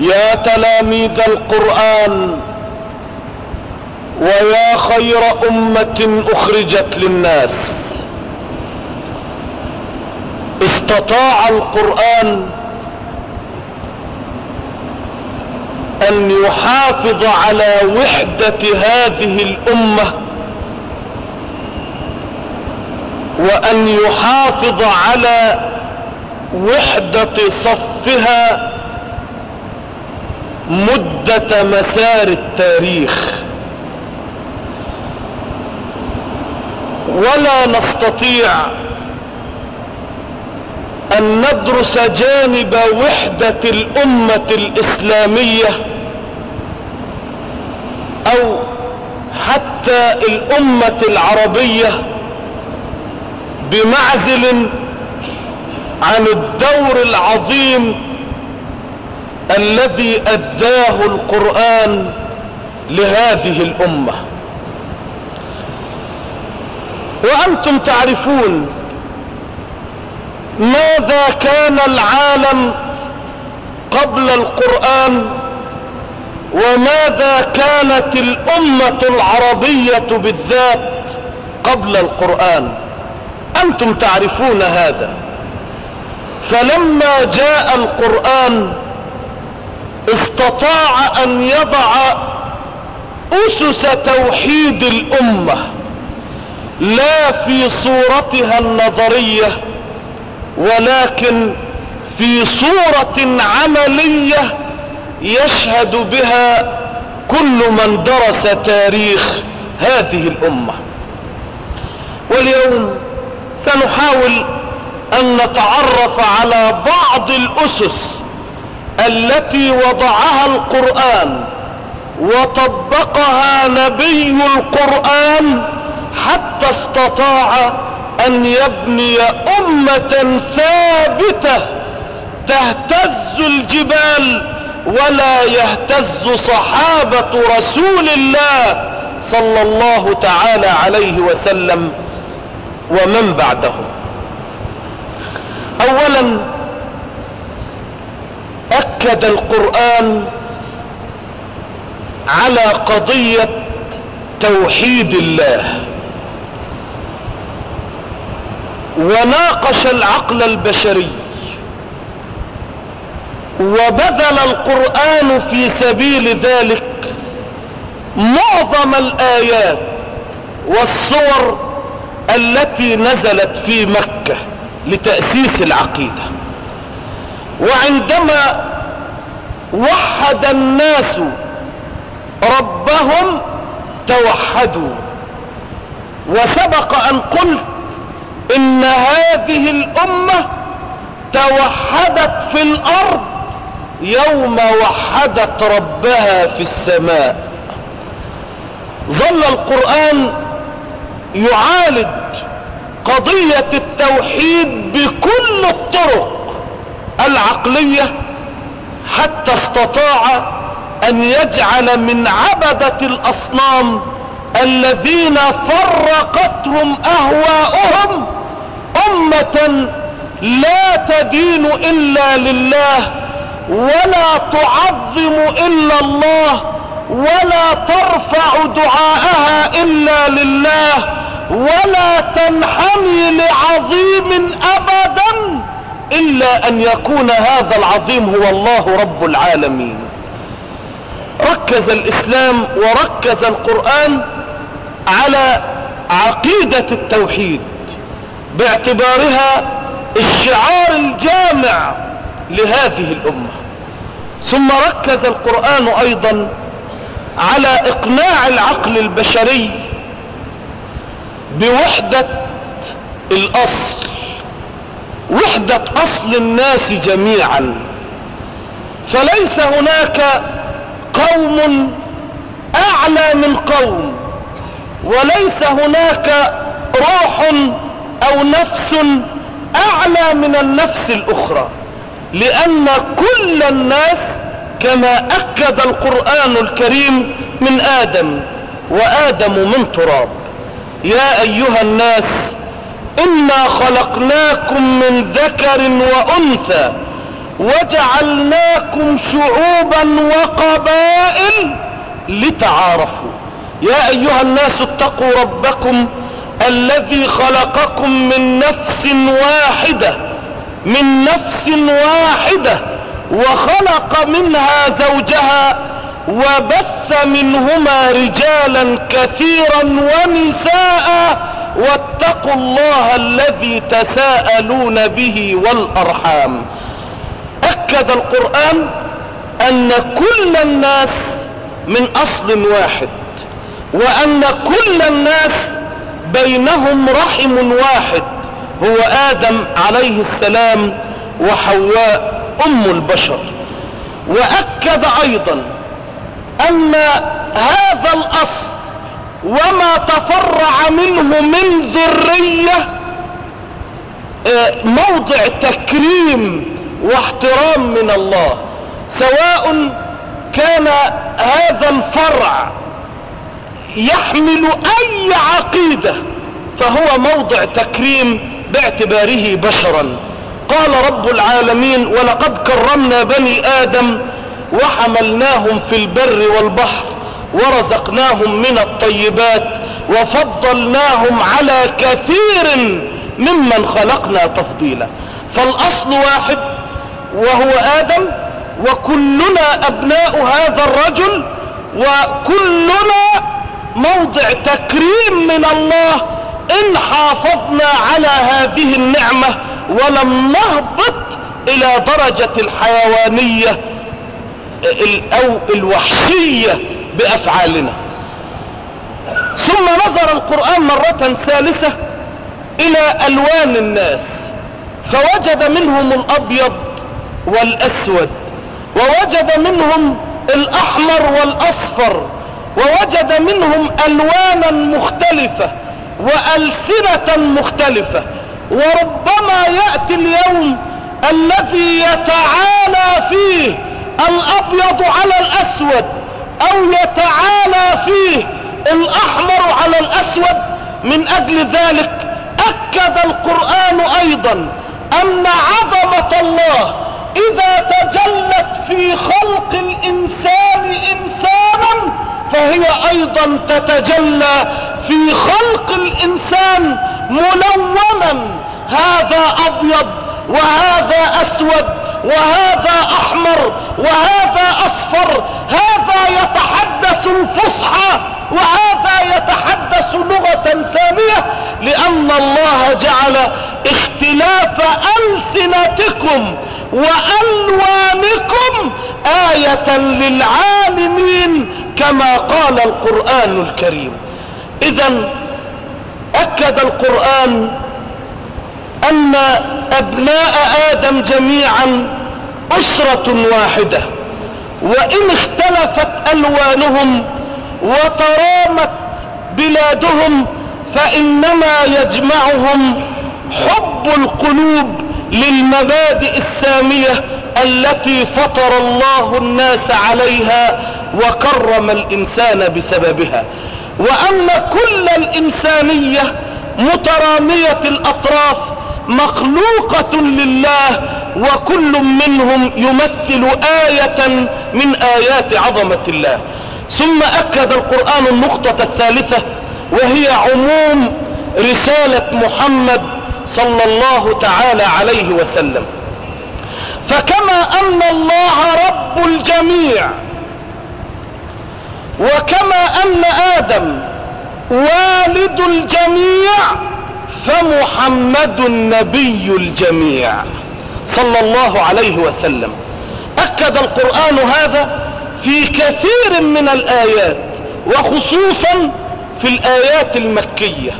يا تلاميذ القرآن ويا خير أمة أخرجت للناس. استطاع القرآن أن يحافظ على وحدة هذه الأمة وأن يحافظ على وحدة صفها مدة مسار التاريخ. ولا نستطيع أن ندرس جانب وحدة الأمة الإسلامية أو حتى الأمة العربية بمعزل عن الدور العظيم الذي أداه القرآن لهذه الأمة. وأنتم تعرفون ماذا كان العالم قبل القرآن وماذا كانت الأمة العربية بالذات قبل القرآن. أنتم تعرفون هذا. فلما جاء القرآن استطاع أن يضع أسس توحيد الأمة لا في صورتها النظرية ولكن في صورة عملية يشهد بها كل من درس تاريخ هذه الأمة. واليوم سنحاول أن نتعرف على بعض الأسس التي وضعها القرآن وطبقها نبي القرآن حتى استطاع أن يبني أمة ثابتة تهتز الجبال ولا يهتز صحابة رسول الله صلى الله تعالى عليه وسلم ومن بعده اولا أكد القرآن على قضية توحيد الله. وناقش العقل البشري. وبذل القرآن في سبيل ذلك معظم الآيات والصور التي نزلت في مكة لتأسيس العقيدة. وعندما وحد الناس ربهم توحدوا. وسبق أن قلت إن هذه الأمة توحدت في الأرض يوم وحدت ربها في السماء. ظل القرآن يعالج قضية التوحيد بكل الطرق. العقلية حتى استطاع أن يجعل من عبدة الأصنام الذين فرقتهم أهواؤهم أمة لا تدين إلا لله ولا تعظم إلا الله ولا ترفع دعاءها إلا لله ولا تنحني لعظيم ابدا إلا أن يكون هذا العظيم هو الله رب العالمين. ركز الإسلام وركز القرآن على عقيدة التوحيد باعتبارها الشعار الجامع لهذه الأمة. ثم ركز القرآن أيضا على إقناع العقل البشري بوحدة الأصل. وحدة أصل الناس جميعا. فليس هناك قوم أعلى من قوم وليس هناك روح أو نفس أعلى من النفس الأخرى لأن كل الناس كما أكد القرآن الكريم من آدم وآدم من تراب. يا أيها الناس إنا خلقناكم من ذكر وأنثى وجعلناكم شعوبا وقبائل لتعارفوا. يا أيها الناس اتقوا ربكم الذي خلقكم من نفس واحدة من نفس واحدة وخلق منها زوجها وبث منهما رجالا كثيرا ونساء واتقوا الله الذي تساءلون به والأرحام. أكد القرآن أن كل الناس من أصل واحد وأن كل الناس بينهم رحم واحد هو آدم عليه السلام وحواء أم البشر. وأكد أيضا أن هذا الأصل وما تفرع منه من ذرية موضع تكريم واحترام من الله سواء كان هذا الفرع يحمل أي عقيدة فهو موضع تكريم باعتباره بشرا. قال رب العالمين ولقد كرمنا بني آدم وحملناهم في البر والبحر ورزقناهم من الطيبات وفضلناهم على كثير ممن خلقنا تفضيلا. فالأصل واحد وهو آدم وكلنا أبناء هذا الرجل وكلنا موضع تكريم من الله إن حافظنا على هذه النعمة ولم نهبط إلى درجة الحيوانية أو الوحشية بأفعالنا. ثم نظر القرآن مرة ثالثة إلى ألوان الناس فوجد منهم الأبيض والأسود ووجد منهم الأحمر والأصفر ووجد منهم ألوانا مختلفة وألسنة مختلفة. وربما يأتي اليوم الذي يتعالى فيه الأبيض على الأسود. أو يتعالى فيه الأحمر على الأسود من أجل ذلك أكد القرآن أيضا أن عظمة الله إذا تجلت في خلق الإنسان انسانا فهي أيضا تتجلى في خلق الإنسان ملونا. هذا أبيض وهذا أسود. وهذا أحمر وهذا أصفر هذا يتحدث الفصحى وهذا يتحدث لغة سامية لأن الله جعل اختلاف ألسنتكم وألوانكم آية للعالمين كما قال القرآن الكريم. إذا أكد القرآن أن أبناء آدم جميعا اسرة واحدة. وإن اختلفت ألوانهم وترامت بلادهم فإنما يجمعهم حب القلوب للمبادئ السامية التي فطر الله الناس عليها وكرم الإنسان بسببها. وان كل الإنسانية مترامية الأطراف مخلوقة لله وكل منهم يمثل آية من آيات عظمة الله. ثم أكد القرآن النقطة الثالثة وهي عموم رسالة محمد صلى الله تعالى عليه وسلم. فكما أن الله رب الجميع وكما أن آدم والد الجميع فمحمد نبي الجميع. صلى الله عليه وسلم. أكد القرآن هذا في كثير من الآيات وخصوصا في الآيات المكية.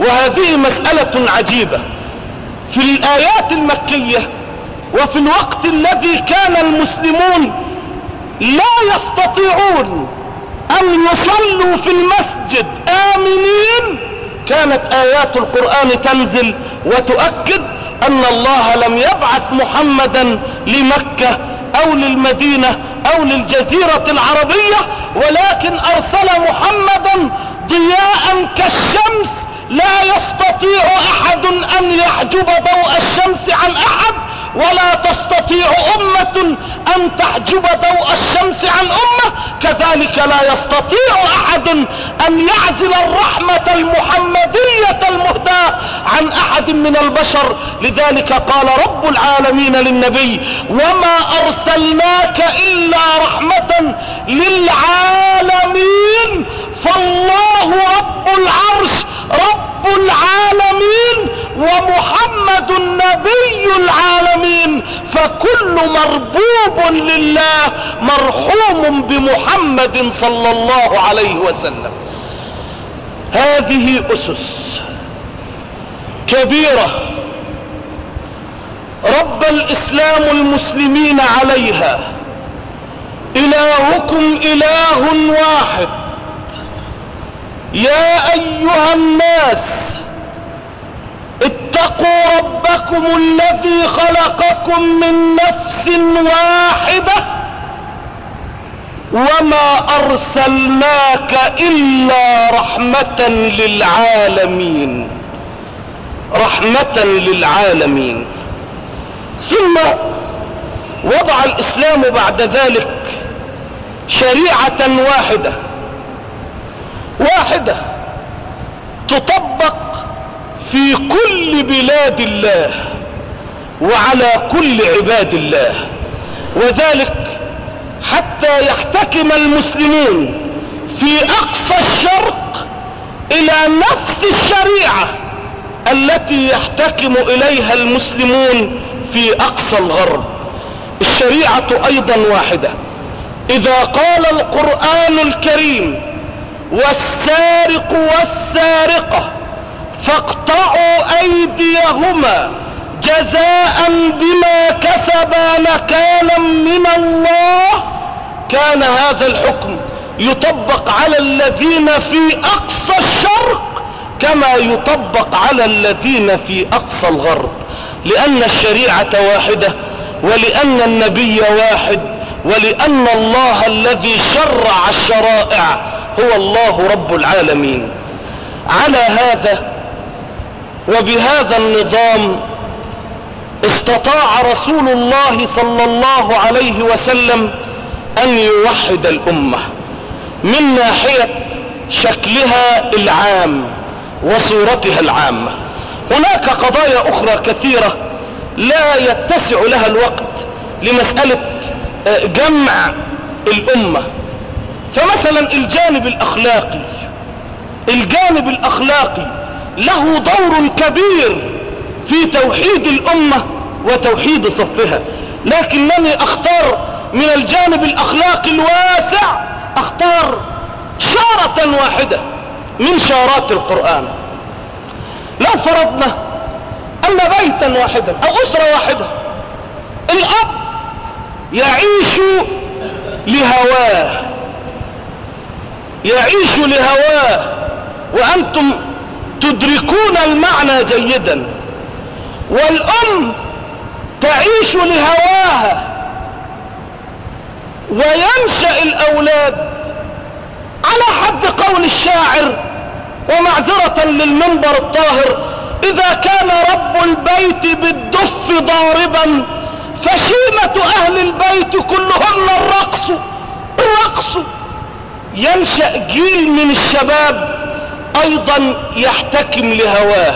وهذه مسألة عجيبة. في الآيات المكية وفي الوقت الذي كان المسلمون لا يستطيعون أن يصلوا في المسجد آمنين كانت آيات القرآن تنزل وتؤكد أن الله لم يبعث محمدا لمكة أو للمدينة أو للجزيرة العربية ولكن أرسل محمدا ضياء كالشمس لا يستطيع أحد أن يحجب ضوء الشمس عن أحد ولا تستطيع أمة أن تحجب ضوء الشمس كذلك لا يستطيع أحد أن يعزل الرحمة المحمدية المهداة عن أحد من البشر. لذلك قال رب العالمين للنبي وما أرسلناك إلا رحمة للعالمين. فالله رب العرش رب العالمين ومحمد نبي العالمين فكل مربوب لله مرحوم بمحمد صلى الله عليه وسلم. هذه أسس كبيرة رب الإسلام المسلمين عليها. الهكم إله واحد. يا أيها الناس اتقوا ربكم الذي خلقكم من نفس واحدة وما أرسلناك إلا رحمة للعالمين رحمة للعالمين. ثم وضع الإسلام بعد ذلك شريعة واحدة واحدة تطبق في كل بلاد الله وعلى كل عباد الله. وذلك حتى يحتكم المسلمون في أقصى الشرق إلى نفس الشريعة التي يحتكم إليها المسلمون في أقصى الغرب. الشريعة أيضا واحدة. إذا قال القرآن الكريم والسارق والسارقة فاقطعوا أيديهما جزاء بما كسبا نكالا من الله. كان هذا الحكم يطبق على الذين في أقصى الشرق كما يطبق على الذين في أقصى الغرب. لأن الشريعة واحدة ولأن النبي واحد ولأن الله الذي شرع الشرائع هو الله رب العالمين. على هذا وبهذا النظام استطاع رسول الله صلى الله عليه وسلم أن يوحد الأمة من ناحية شكلها العام وصورتها العامة. هناك قضايا أخرى كثيرة لا يتسع لها الوقت لمسألة جمع الأمة. فمثلا الجانب الأخلاقي الجانب الأخلاقي له دور كبير في توحيد الأمة وتوحيد صفها. لكنني أختار من الجانب الأخلاقي الواسع أختار شارة واحدة من شارات القرآن. لو فرضنا أن بيتا واحدا أو أسرة واحدة الأب يعيش لهواه يعيش لهواه وأنتم تدركون المعنى جيدا. والأم تعيش لهواها وينشأ الأولاد على حد قول الشاعر ومعذرة للمنبر الطاهر إذا كان رب البيت بالدف ضاربا فشيمة أهل البيت كلهن الرقص الرقص. ينشأ جيل من الشباب أيضا يحتكم لهواه.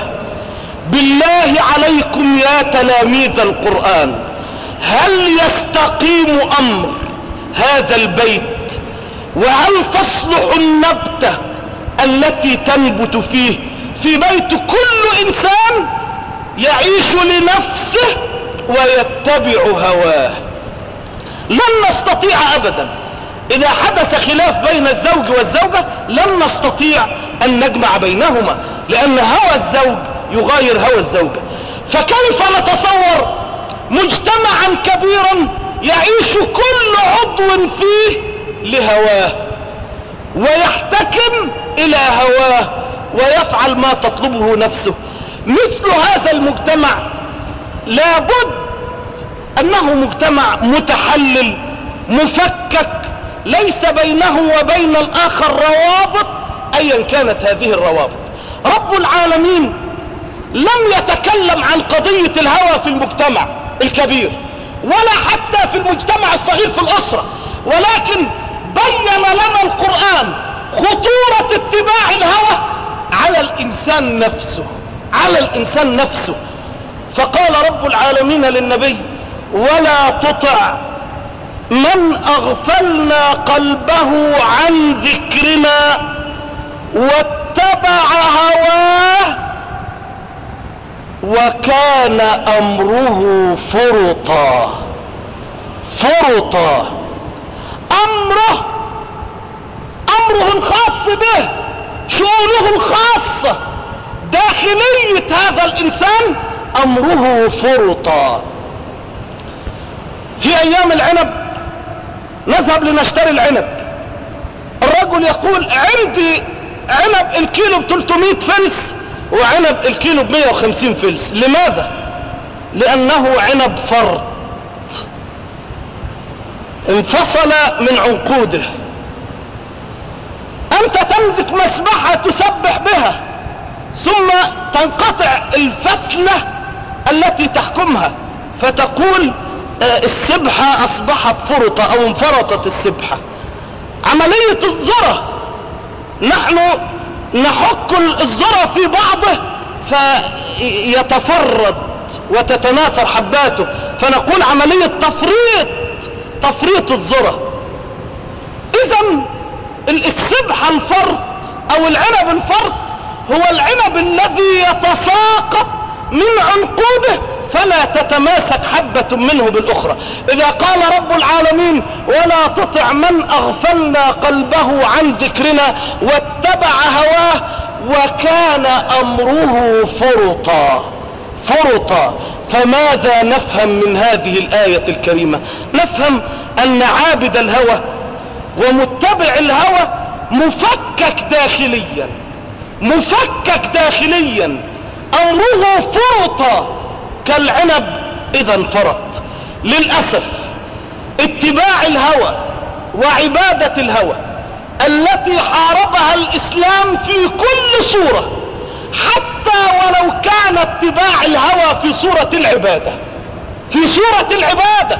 بالله عليكم يا تلاميذ القرآن هل يستقيم أمر هذا البيت؟ وهل تصلح النبتة التي تنبت فيه؟ في بيت كل إنسان يعيش لنفسه ويتبع هواه. لن نستطيع ابدا. إذا حدث خلاف بين الزوج والزوجة لن نستطيع أن نجمع بينهما لأن هوى الزوج يغاير هوى الزوجة فكيف نتصور مجتمعا كبيرا يعيش كل عضو فيه لهواه ويحتكم إلى هواه ويفعل ما تطلبه نفسه. مثل هذا المجتمع لابد أنه مجتمع متحلل مفكك ليس بينه وبين الآخر روابط ايا كانت هذه الروابط. رب العالمين لم يتكلم عن قضية الهوى في المجتمع الكبير ولا حتى في المجتمع الصغير في الأسرة ولكن بين لنا القرآن خطورة اتباع الهوى على الإنسان نفسه على الإنسان نفسه. فقال رب العالمين للنبي ولا تطع من أغفلنا قلبه عن ذكرنا واتبع هواه وكان أمره فرطا. فرطا. أمره أمره الخاص به شؤونه الخاصة داخلية هذا الإنسان أمره فرطا. في أيام العنب نذهب لنشتري العنب. الرجل يقول عندي عنب الكيلو ب 300 فلس وعنب الكيلو ب 150 فلس. لماذا؟ لأنه عنب فرط. انفصل من عنقوده. أنت تملك مسبحة تسبح بها ثم تنقطع الفتلة التي تحكمها فتقول السبحة أصبحت فرطة أو انفرطت السبحة. عملية الذرة نحن نحك الذرة في بعضه فيتفرد وتتناثر حباته فنقول عملية تفريط تفريط الذرة. إذا السبحة الفرط أو العنب الفرط هو العنب الذي يتساقط من عنقوده فلا تتماسك حبة منه بالأخرى. إذا قال رب العالمين ولا تطع من أغفلنا قلبه عن ذكرنا واتبع هواه وكان أمره فرطا. فرطا. فماذا نفهم من هذه الآية الكريمة؟ نفهم أن عابد الهوى ومتبع الهوى مفكك داخليا. مفكك داخليا. أمره فرطا. كالعنب إذا انفرط. للأسف اتباع الهوى وعبادة الهوى التي حاربها الإسلام في كل صورة حتى ولو كان اتباع الهوى في صورة العبادة. في صورة العبادة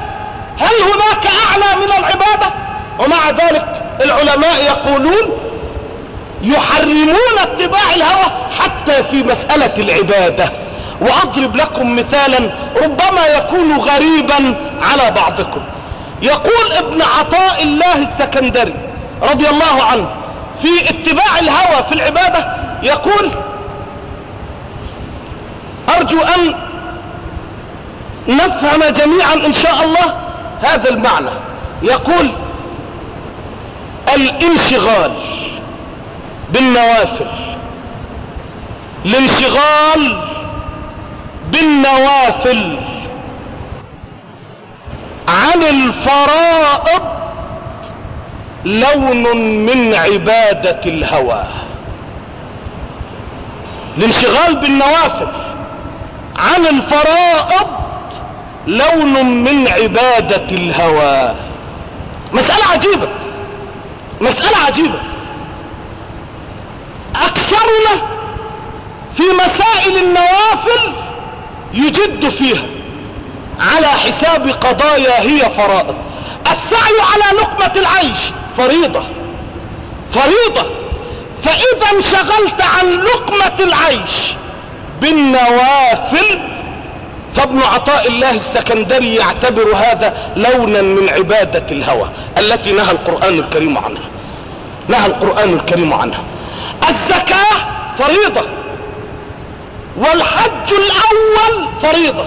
هل هناك أعلى من العبادة؟ ومع ذلك العلماء يقولون يحرمون اتباع الهوى حتى في مسألة العبادة. وأضرب لكم مثالا ربما يكون غريبا على بعضكم. يقول ابن عطاء الله السكندري رضي الله عنه في اتباع الهوى في العبادة يقول أرجو أن نفهم جميعا إن شاء الله هذا المعنى. يقول الانشغال بالنوافل الانشغال بالنوافل عن الفرائض لون من عبادة الهوى. الانشغال بالنوافل عن الفرائض لون من عبادة الهوى. مسألة عجيبة مسألة عجيبة. أكثرنا في مسائل النوافل يجد فيها على حساب قضايا هي فرائض. السعي على لقمة العيش فريضة. فريضة. فإذا انشغلت عن لقمة العيش بالنوافل فابن عطاء الله السكندري يعتبر هذا لونا من عبادة الهوى التي نهى القرآن الكريم عنها. نهى القرآن الكريم عنها. الزكاة فريضة. والحج الأول فريضة.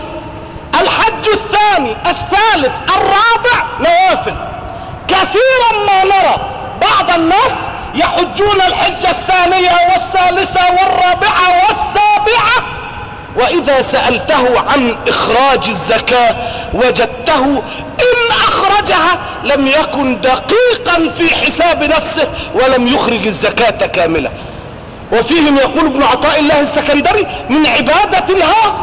الحج الثاني الثالث الرابع نوافل. كثيرا ما نرى بعض الناس يحجون الحجة الثانية والثالثة والرابعة والسابعة وإذا سألته عن إخراج الزكاة وجدته إن أخرجها لم يكن دقيقا في حساب نفسه ولم يخرج الزكاة كاملة. وفيهم يقول ابن عطاء الله السكندري من عبادة الهوى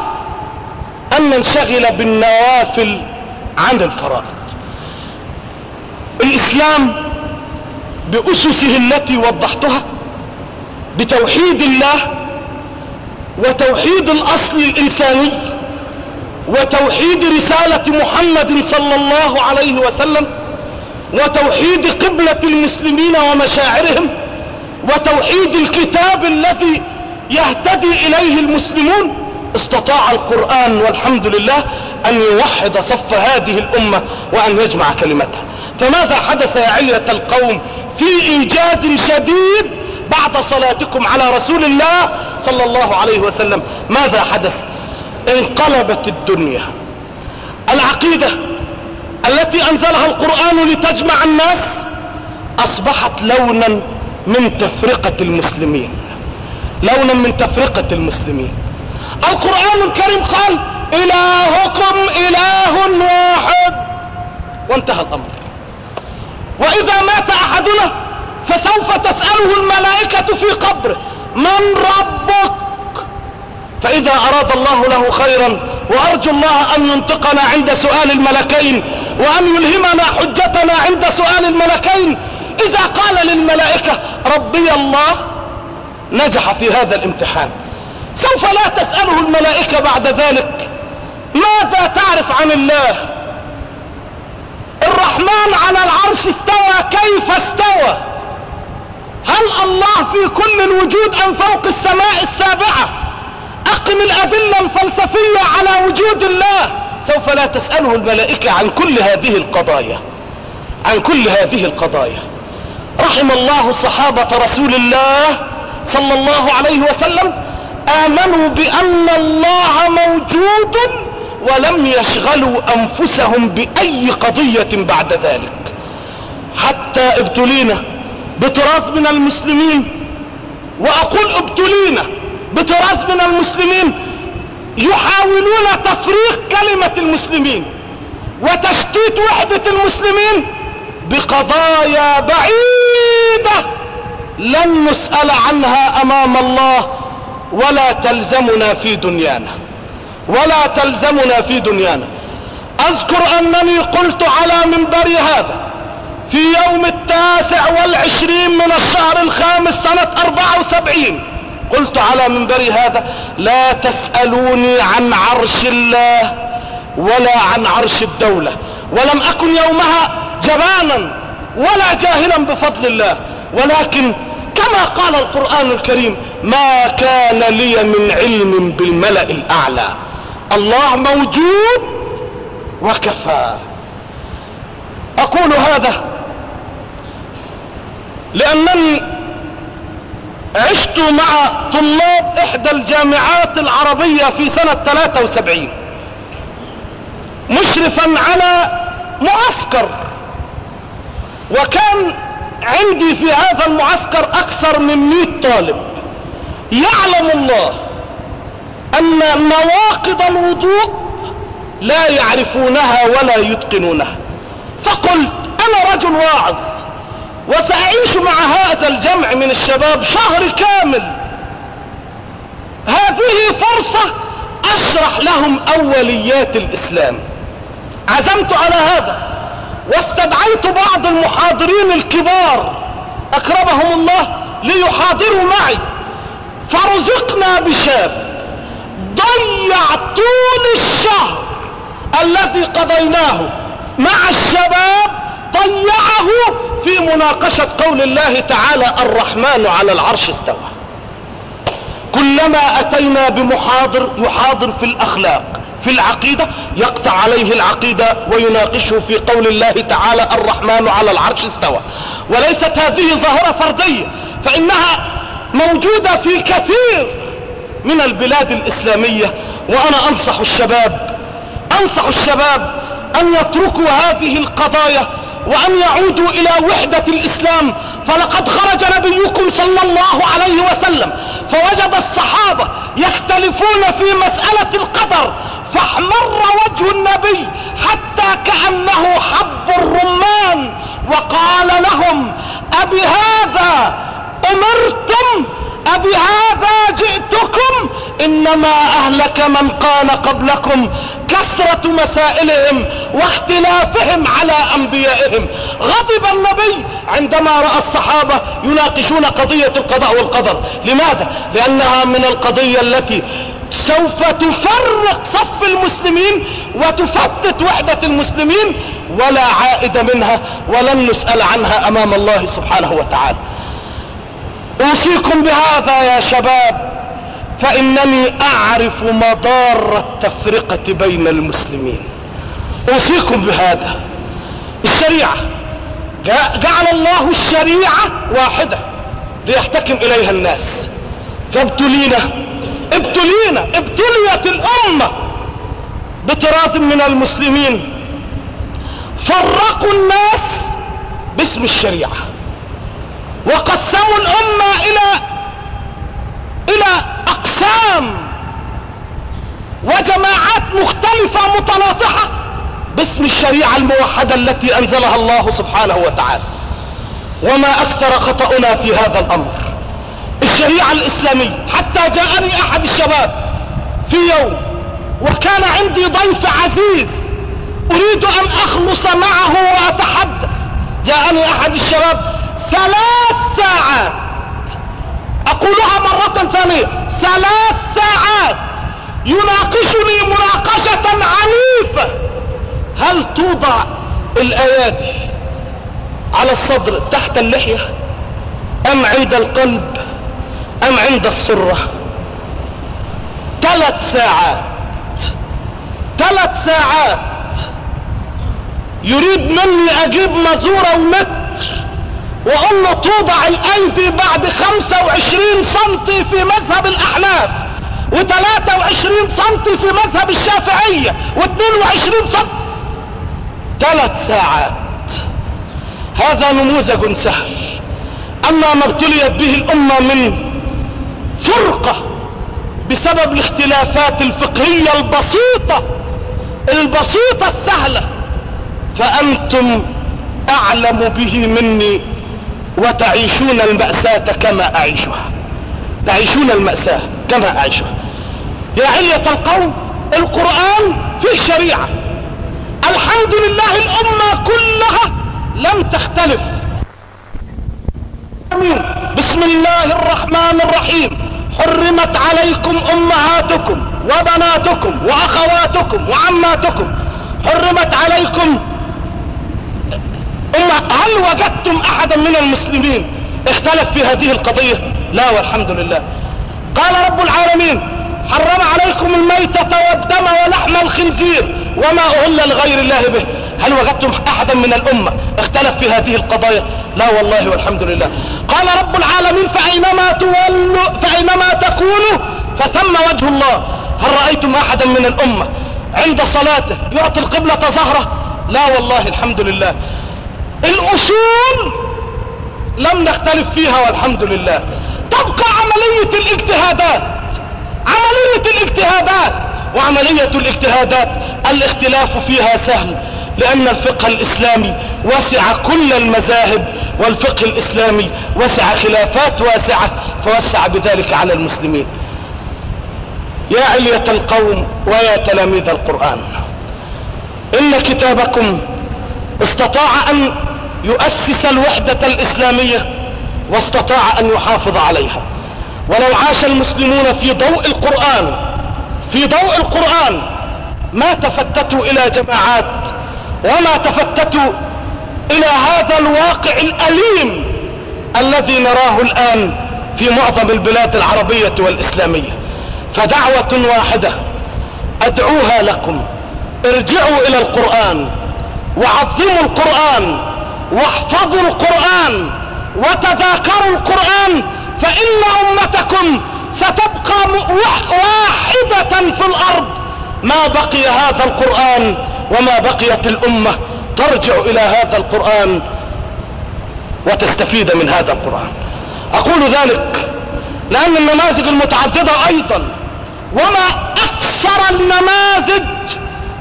أن ننشغل بالنوافل عن الفرائض. الإسلام بأسسه التي وضحتها بتوحيد الله وتوحيد الأصل الإنساني وتوحيد رسالة محمد صلى الله عليه وسلم وتوحيد قبلة المسلمين ومشاعرهم وتوحيد الكتاب الذي يهتدي إليه المسلمون استطاع القرآن والحمد لله أن يوحد صف هذه الأمة وأن يجمع كلمتها. فماذا حدث يا علية القوم في إيجاز شديد بعد صلاتكم على رسول الله صلى الله عليه وسلم؟ ماذا حدث؟ انقلبت الدنيا. العقيدة التي أنزلها القرآن لتجمع الناس أصبحت لونا من تفرقة المسلمين. لونا من تفرقة المسلمين. القرآن الكريم قال إلهكم إله واحد. وانتهى الأمر. وإذا مات أحدنا فسوف تسأله الملائكة في قبره من ربك؟ فإذا أراد الله له خيرا وأرجو الله أن ينطقنا عند سؤال الملكين وأن يلهمنا حجتنا عند سؤال الملكين إذا قال للملائكة ربي الله نجح في هذا الامتحان. سوف لا تسأله الملائكة بعد ذلك ماذا تعرف عن الله؟ الرحمن على العرش استوى كيف استوى؟ هل الله في كل الوجود أم فوق السماء السابعة؟ أقم الأدلة الفلسفية على وجود الله. سوف لا تسأله الملائكة عن كل هذه القضايا عن كل هذه القضايا. رحم الله صحابة رسول الله صلى الله عليه وسلم آمنوا بأن الله موجود ولم يشغلوا أنفسهم بأي قضية بعد ذلك. حتى ابتلينا بتراث من المسلمين وأقول ابتلينا بتراث من المسلمين يحاولون تفريق كلمة المسلمين وتشتيت وحدة المسلمين بقضايا بعيدة لن نسأل عنها أمام الله ولا تلزمنا في دنيانا. ولا تلزمنا في دنيانا. أذكر أنني قلت على منبري هذا في يوم التاسع والعشرين من الشهر الخامس سنة أربعة وسبعين. قلت على منبري هذا لا تسألوني عن عرش الله ولا عن عرش الدولة ولم أكن يومها جبانا ولا جاهلا بفضل الله. ولكن كما قال القرآن الكريم ما كان لي من علم بالملأ الأعلى. الله موجود وكفى. أقول هذا لأنني عشت مع طلاب إحدى الجامعات العربية في سنة 73 مشرفا على معسكر. وكان عندي في هذا المعسكر أكثر من مئة طالب. يعلم الله أن نواقض الوضوء لا يعرفونها ولا يتقنونها. فقلت أنا رجل واعظ وسأعيش مع هذا الجمع من الشباب شهر كامل. هذه فرصة أشرح لهم أوليات الإسلام. عزمت على هذا. واستدعيت بعض المحاضرين الكبار أكرمهم الله ليحاضروا معي. فرزقنا بشاب ضيع طول الشهر الذي قضيناه مع الشباب ضيعه في مناقشة قول الله تعالى الرحمن على العرش استوى. كلما أتينا بمحاضر يحاضر في الأخلاق. في العقيدة يقطع عليه العقيدة ويناقشه في قول الله تعالى الرحمن على العرش استوى وليست هذه ظاهرة فردية فإنها موجودة في كثير من البلاد الإسلامية وأنا أنصح الشباب أنصح الشباب أن يتركوا هذه القضايا وأن يعودوا إلى وحدة الإسلام. فلقد خرج نبيكم صلى الله عليه وسلم فوجد الصحابة يختلفون في مسألة القدر فاحمر وجه النبي حتى كأنه حب الرمان وقال لهم أبهذا أمرتم؟ أبهذا جئتكم؟ إنما أهلك من كان قبلكم كثرة مسائلهم واختلافهم على أنبيائهم. غضب النبي عندما رأى الصحابة يناقشون قضية القضاء والقدر. لماذا؟ لأنها من القضية التي سوف تفرق صف المسلمين وتفتت وحدة المسلمين ولا عائد منها ولن نسأل عنها أمام الله سبحانه وتعالى. أوصيكم بهذا يا شباب فإنني أعرف مضار التفرقة بين المسلمين. أوصيكم بهذا. الشريعة جعل الله الشريعة واحدة ليحتكم إليها الناس. فابتلينا ابتلينا ابتليت الأمة بطراز من المسلمين. فرقوا الناس باسم الشريعة وقسموا الأمة إلى إلى أقسام وجماعات مختلفة متناطحة باسم الشريعة الموحدة التي أنزلها الله سبحانه وتعالى. وما أكثر خطأنا في هذا الأمر. الشريعة الإسلامية. حتى جاءني أحد الشباب في يوم وكان عندي ضيف عزيز أريد أن أخلص معه وأتحدث. جاءني أحد الشباب ثلاث ساعات. أقولها مرة ثانية. ثلاث ساعات. يناقشني مناقشة عنيفة. هل توضع الأيادي على الصدر تحت اللحية أم عند القلب؟ أم عند السرة؟ ثلاث ساعات. ثلاث ساعات. يريد مني أجيب مزورة ومتر وأقول له توضع الأيدي بعد 25 سنتي في مذهب الأحناف و23 سنتي في مذهب الشافعية و22 سنتي. ثلاث ساعات. هذا نموذج سهل. أما ما ابتليت به الأمة من فرقة بسبب الاختلافات الفقهية البسيطة البسيطة السهلة. فأنتم أعلم به مني وتعيشون المأساة كما أعيشها. تعيشون المأساة كما أعيشها. يا علية القوم القرآن فيه شريعة الحمد لله الأمة كلها لم تختلف. بسم الله الرحمن الرحيم. حرمت عليكم أمهاتكم وبناتكم وأخواتكم وعماتكم. حرمت عليكم هل وجدتم أحدا من المسلمين اختلف في هذه القضية؟ لا والحمد لله. قال رب العالمين حرم عليكم الميتة والدم ولحم الخنزير وما أهل لغير الله به. هل وجدتم أحدا من الأمة اختلف في هذه القضايا؟ لا والله والحمد لله. قال رب العالمين فأينما تولوا فأينما تكونوا فثم وجه الله. هل رأيتم أحدا من الأمة عند صلاته يعطي القبلة ظهره لا والله الحمد لله. الأصول لم نختلف فيها والحمد لله. تبقى عملية الاجتهادات. عملية الاجتهادات وعملية الاجتهادات. الاختلاف فيها سهل. لأن الفقه الإسلامي وسع كل المذاهب والفقه الإسلامي وسع خلافات واسعة فوسع بذلك على المسلمين. يا علية القوم ويا تلاميذ القرآن إن كتابكم استطاع أن يؤسس الوحدة الإسلامية واستطاع أن يحافظ عليها. ولو عاش المسلمون في ضوء القرآن في ضوء القرآن ما تفتتوا إلى جماعات وما تفتتوا إلى هذا الواقع الأليم الذي نراه الآن في معظم البلاد العربية والإسلامية. فدعوة واحدة أدعوها لكم. ارجعوا إلى القرآن وعظموا القرآن واحفظوا القرآن وتذاكروا القرآن فإن أمتكم ستبقى واحدة في الأرض. ما بقي هذا القرآن وما بقيت الأمة ترجع إلى هذا القرآن وتستفيد من هذا القرآن. أقول ذلك لأن النماذج المتعددة أيضا وما أكثر النماذج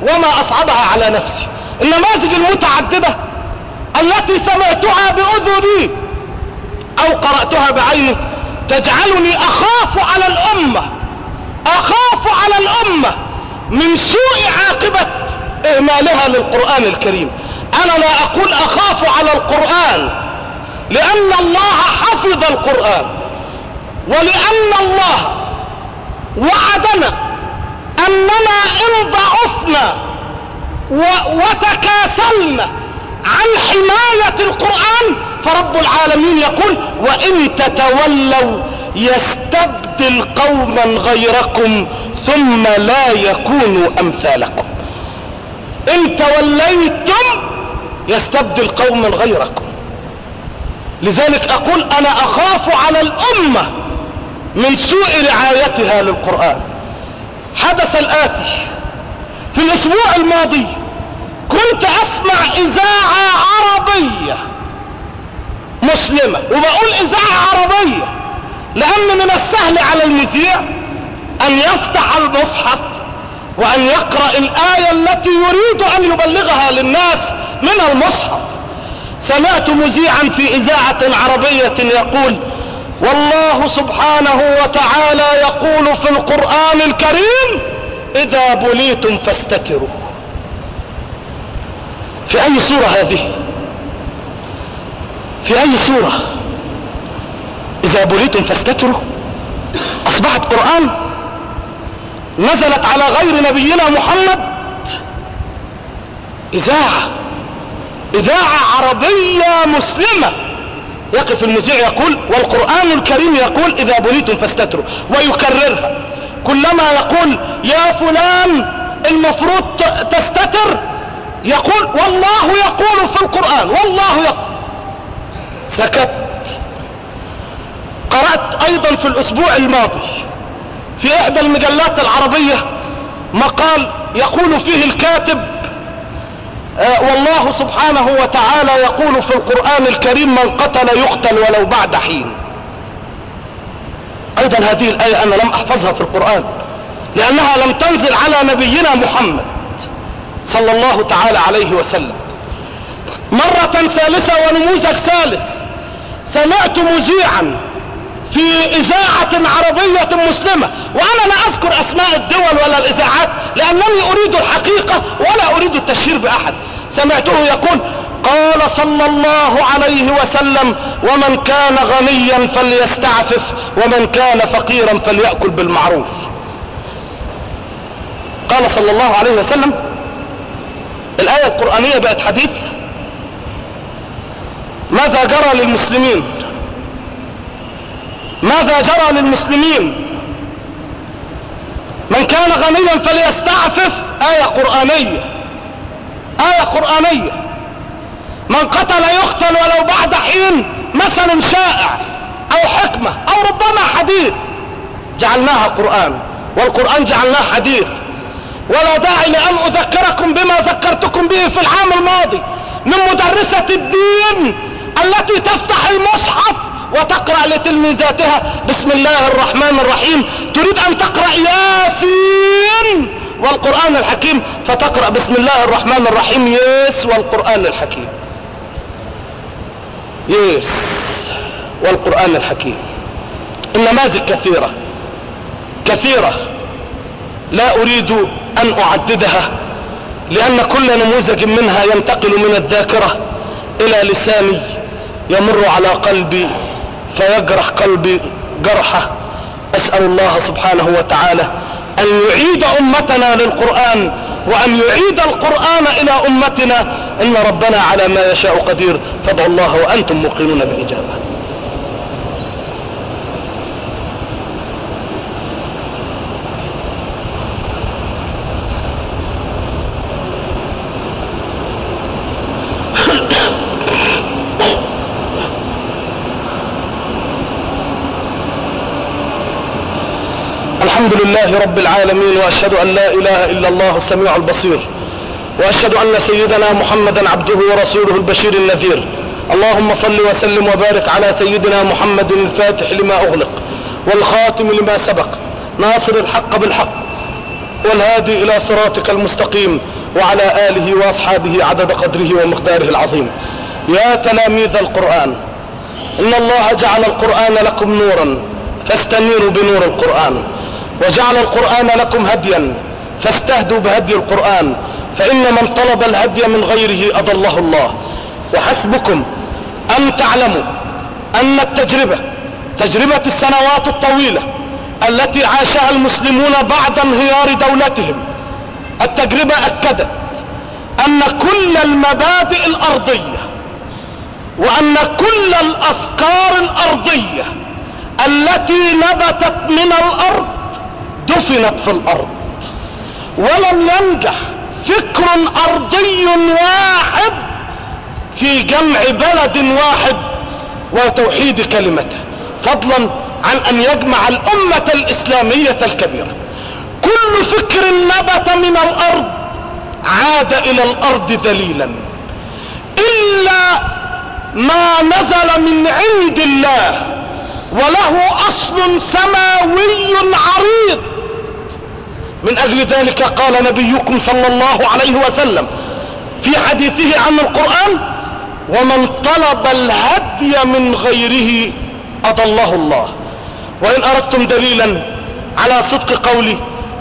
وما أصعبها على نفسي. النماذج المتعددة التي سمعتها بأذني أو قرأتها بعيني تجعلني أخاف على الأمة أخاف على الأمة من سوء عاقبة اهمالها للقرآن الكريم. أنا لا أقول أخاف على القرآن لأن الله حفظ القرآن. ولأن الله وعدنا أننا إن ضعفنا وتكاسلنا عن حماية القرآن فرب العالمين يقول وإن تتولوا يستبدل قوما غيركم ثم لا يكونوا أمثالكم. إن توليتم يستبدل قوما غيركم. لذلك أقول أنا أخاف على الأمة من سوء رعايتها للقرآن. حدث الآتي في الأسبوع الماضي كنت أسمع إذاعة عربية مسلمة وبقول إذاعة عربية لأن من السهل على المذيع أن يفتح المصحف وأن يقرأ الآية التي يريد أن يبلغها للناس من المصحف. سمعت مذيعا في إذاعة عربية يقول والله سبحانه وتعالى يقول في القرآن الكريم إذا بليتم فاستتروا. في أي سورة هذه؟ في أي سورة؟ إذا بليتم فاستتروا. أصبحت قرآن نزلت على غير نبينا محمد إذاعة إذاعة عربية مسلمة. يقف المذيع يقول والقرآن الكريم يقول إذا بليتم فاستتروا ويكررها. كلما يقول يا فلان المفروض تستتر. يقول والله يقول في القرآن والله يقول سكت. قرأت أيضا في الأسبوع الماضي. في إحدى المجلات العربية مقال يقول فيه الكاتب آه والله سبحانه وتعالى يقول في القرآن الكريم من قتل يقتل ولو بعد حين أيضا هذه الآية أنا لم أحفظها في القرآن لأنها لم تنزل على نبينا محمد صلى الله تعالى عليه وسلم. مرة ثالثة ونموذج ثالث سمعت مذيعا في إذاعة عربية مسلمة. وأنا لا أذكر أسماء الدول ولا الإذاعات لأنني أريد الحقيقة ولا أريد التشهير بأحد. سمعته يقول قال صلى الله عليه وسلم ومن كان غنيا فليستعفف ومن كان فقيرا فليأكل بالمعروف. قال صلى الله عليه وسلم الآية القرآنية بقت حديث؟ ماذا جرى للمسلمين؟ ماذا جرى للمسلمين؟ من كان غنيا فليستعفف. آية قرآنية. آية قرآنية. من قتل يقتل ولو بعد حين مثل شائع أو حكمة أو ربما حديث. جعلناها قرآن. والقرآن جعلناه حديث. ولا داعي لأن أذكركم بما ذكرتكم به في العام الماضي من مدرسة الدين التي تفتح المصحف وتقرأ لتلميذاتها. بسم الله الرحمن الرحيم. تريد أن تقرأ ياسين والقرآن الحكيم؟ فتقرأ بسم الله الرحمن الرحيم. يس والقرآن الحكيم. يس والقرآن الحكيم. النماذج كثيرة. كثيرة. لا أريد أن أعددها لأن كل نموذج منها ينتقل من الذاكرة إلى لساني يمر على قلبي. فيجرح قلبي جرحة. أسأل الله سبحانه وتعالى أن يعيد أمتنا للقرآن وأن يعيد القرآن إلى أمتنا. إن ربنا على ما يشاء قدير. فادعوا الله وأنتم موقنون بالإجابة الحمد لله رب العالمين وأشهد أن لا إله إلا الله السميع البصير وأشهد أن سيدنا محمدا عبده ورسوله البشير النذير اللهم صل وسلم وبارك على سيدنا محمد الفاتح لما أغلق والخاتم لما سبق ناصر الحق بالحق والهادي إلى صراطك المستقيم وعلى آله وأصحابه عدد قدره ومقداره العظيم يا تلاميذ القرآن إن الله جعل القرآن لكم نورا فاستنيروا بنور القرآن وجعل القرآن لكم هديا فاستهدوا بهدي القرآن فإن من طلب الهدي من غيره أضله الله. وحسبكم أن تعلموا أن التجربة تجربة السنوات الطويلة التي عاشها المسلمون بعد انهيار دولتهم التجربة أكدت أن كل المبادئ الأرضية وأن كل الأفكار الأرضية التي نبتت من الأرض دفنت في الأرض. ولم ينجح فكر أرضي واحد في جمع بلد واحد وتوحيد كلمته فضلا عن أن يجمع الأمة الإسلامية الكبيرة. كل فكر نبت من الأرض عاد إلى الأرض ذليلا. إلا ما نزل من عند الله وله أصل سماوي عريض. من أجل ذلك قال نبيكم صلى الله عليه وسلم في حديثه عن القرآن ومن طلب الهدي من غيره اضله الله. وإن أردتم دليلا على صدق قولي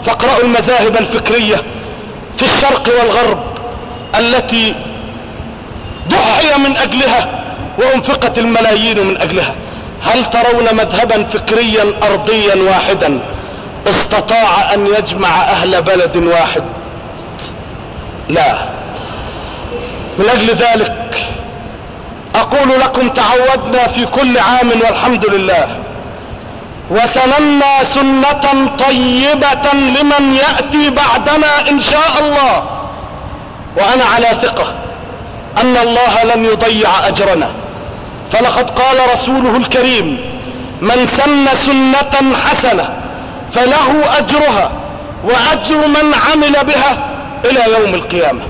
فاقرأوا المذاهب الفكرية في الشرق والغرب التي ضحي من أجلها وأنفقت الملايين من أجلها. هل ترون مذهبا فكريا ارضيا واحدا؟ استطاع أن يجمع أهل بلد واحد. لا. من أجل ذلك أقول لكم تعودنا في كل عام والحمد لله. وسننا سنة طيبة لمن يأتي بعدنا إن شاء الله. وأنا على ثقة أن الله لن يضيع أجرنا. فلقد قال رسوله الكريم من سن سنة حسنة فله أجرها وأجر من عمل بها إلى يوم القيامة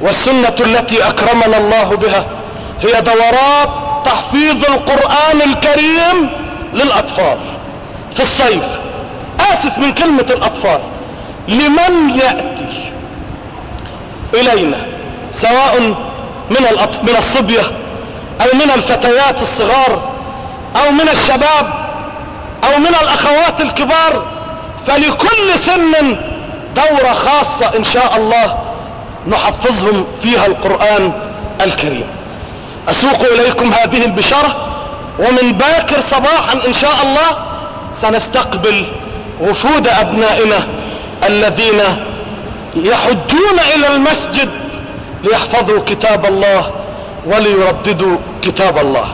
والسنة التي أكرمنا الله بها هي دورات تحفيظ القرآن الكريم للأطفال في الصيف آسف من كلمة الأطفال لمن يأتي إلينا سواء من. من الصبية أو من الفتيات الصغار أو من الشباب أو من الأخوات الكبار فلكل سن دورة خاصة إن شاء الله نحفظهم فيها القرآن الكريم. أسوق إليكم هذه البشارة ومن باكر صباحا إن شاء الله سنستقبل وفود أبنائنا الذين يحجون إلى المسجد ليحفظوا كتاب الله وليرددوا كتاب الله.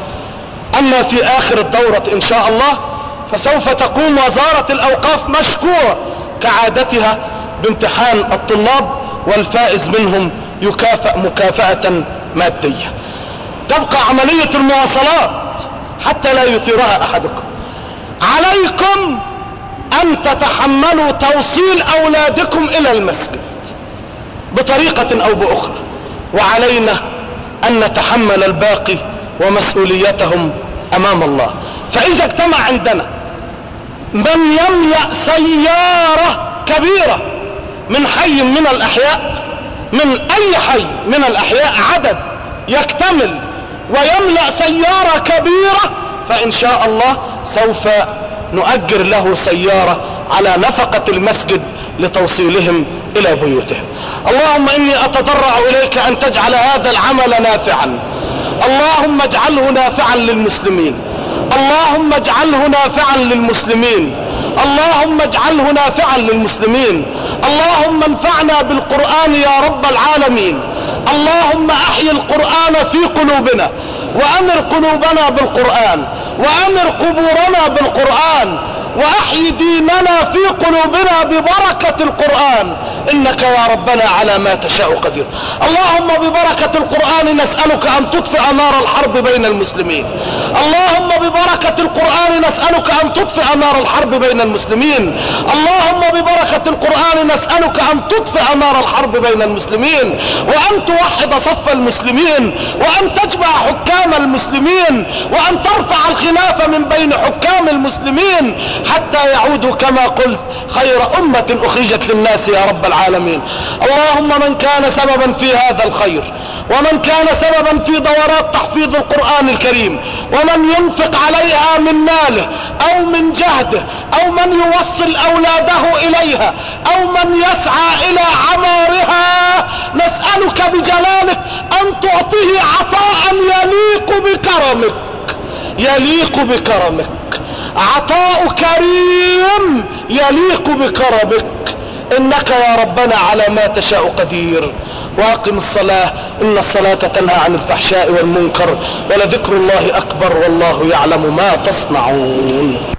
أما في آخر الدورة إن شاء الله فسوف تقوم وزارة الأوقاف مشكورة كعادتها بامتحان الطلاب والفائز منهم يكافأ مكافأة مادية. تبقى عملية المواصلات حتى لا يثيرها أحدكم. عليكم أن تتحملوا توصيل أولادكم إلى المسجد بطريقة أو بأخرى. وعلينا أن نتحمل الباقي ومسؤوليتهم أمام الله. فإذا اجتمع عندنا من يملأ سيارة كبيرة من حي من الأحياء من أي حي من الأحياء عدد يكتمل ويملأ سيارة كبيرة فإن شاء الله سوف نؤجر له سيارة على نفقة المسجد لتوصيلهم إلى بيوتهم. اللهم إني أتضرع إليك أن تجعل هذا العمل نافعا. اللهم اجعله نافعا للمسلمين. اللهم اجعله نافعا للمسلمين. اللهم اجعله نافعا للمسلمين. اللهم انفعنا بالقرآن يا رب العالمين. اللهم أحي القرآن في قلوبنا وأمر قلوبنا بالقرآن وأمر قبورنا بالقرآن وأحي ديننا في قلوبنا ببركة القرآن. إنك يا ربنا على ما تشاء قدير. اللهم ببركة القرآن نسألك أن تطفئ نار الحرب بين المسلمين. اللهم ببركة القرآن نسألك أن تطفئ نار الحرب بين المسلمين. اللهم ببركة القرآن نسألك أن تطفئ نار الحرب بين المسلمين. وأن توحد صف المسلمين. وأن تجمع حكام المسلمين. وأن ترفع الخلاف من بين حكام المسلمين. حتى يعودوا كما قلت خير أمة أخرجت للناس يا رب العالمين. اللهم من كان سببا في هذا الخير ومن كان سببا في دورات تحفيظ القرآن الكريم ومن ينفق عليها من ماله أو من جهده أو من يوصل أولاده إليها أو من يسعى إلى عمارها نسألك بجلالك أن تعطيه عطاء يليق بكرمك يليق بكرمك. عطاء كريم يليق بكرمك. إنك يا ربنا على ما تشاء قدير. واقم الصلاة. إن الصلاة تنهى عن الفحشاء والمنكر ولذكر الله أكبر والله يعلم ما تصنعون.